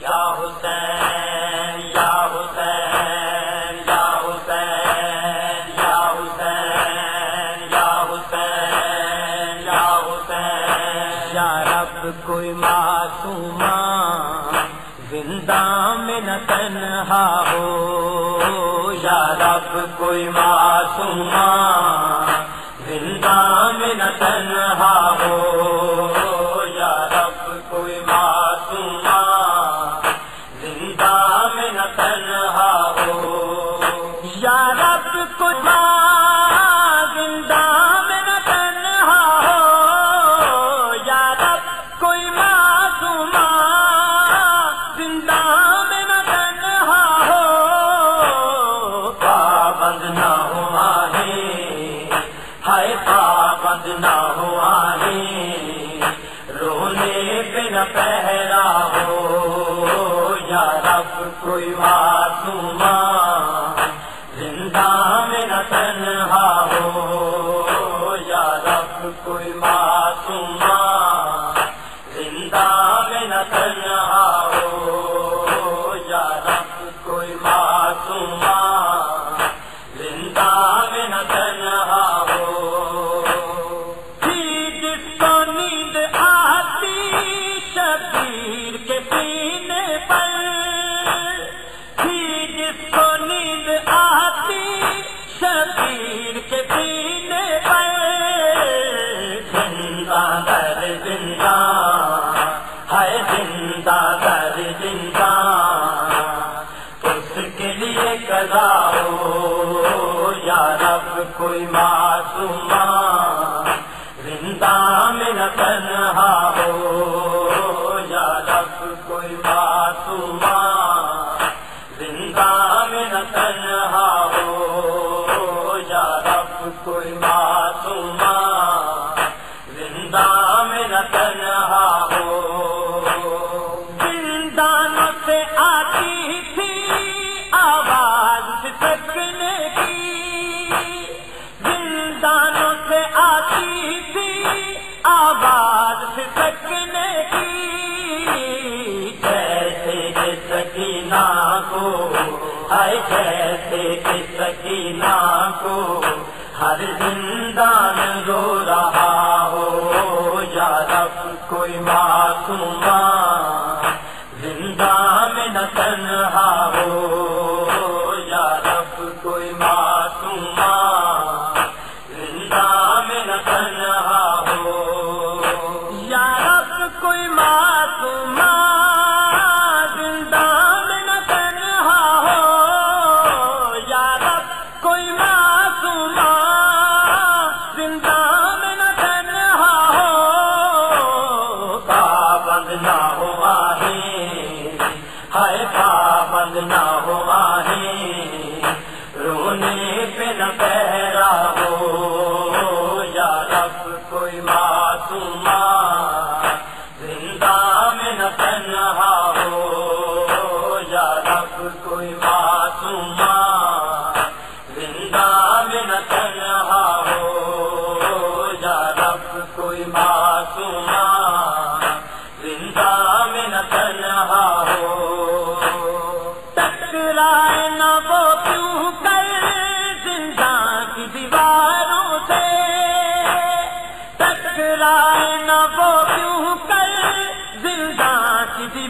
یا حسین یا حسین یا حسین یا حسین یا حسین یا حسین۔ یا رب، کوئی معصوم زندہ میں نہ تنہا ہو۔ یا رب، کوئی معصوم زندہ میں نہ تنہا نہ ہوا ہے۔ رونے پہ نہ پہرا ہو۔ یا رب کوئی بات زندہ زندہ اس کے لیے کدا ہو، یا رب کوئی معصوم زندہ میں نہ تنہا ہو، یا رب کوئی معصوم زندہ میں نہ تنہا زندانوں سے آتی تھی، آواز سکنے کی۔ جیسے کہ سکینہ کو ہر جیسے کہ سکینہ کو، ہر زندہ না کی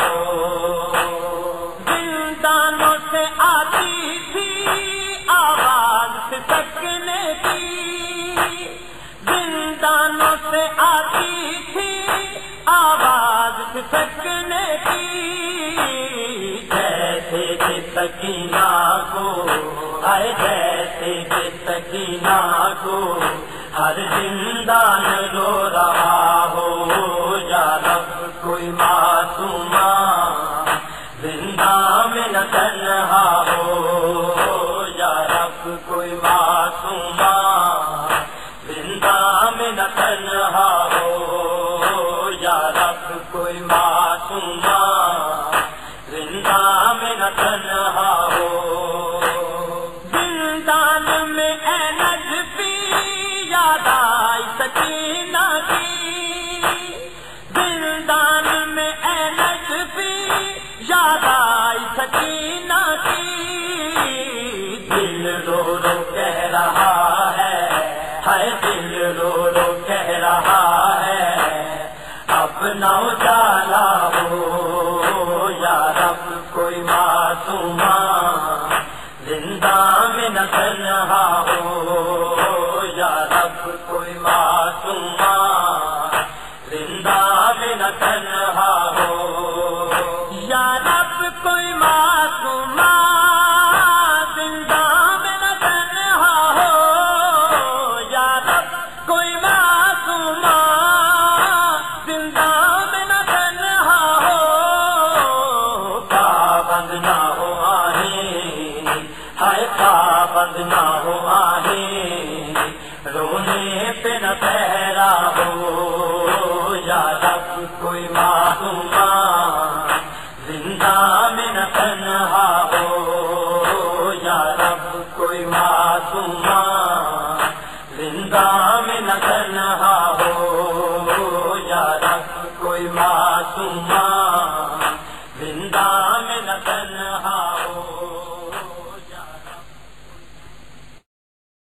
ہو۔ دانوں آتی تھی، آواز سے سکنے کی۔ دانوں آتی تھی، آواز سے سکنے کی۔ جیسے کہ سکینہ کو ہر جیسے کہ ہر زندہ رو رہا جان میں یاد آئی سکینہ کی۔ دل دان میں یاد آئی رب کوئی ماسو